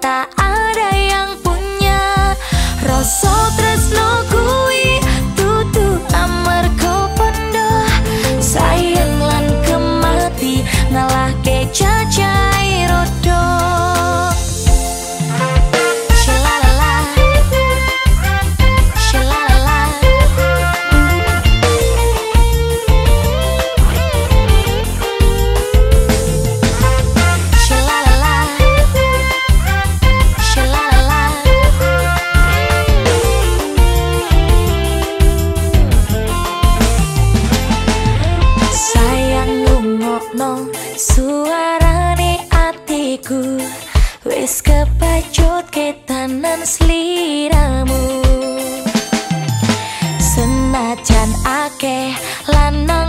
tak ada yang punya. Rasa no suarane atiku wis kepacut ketanan sliramu. Senajan akeh lanang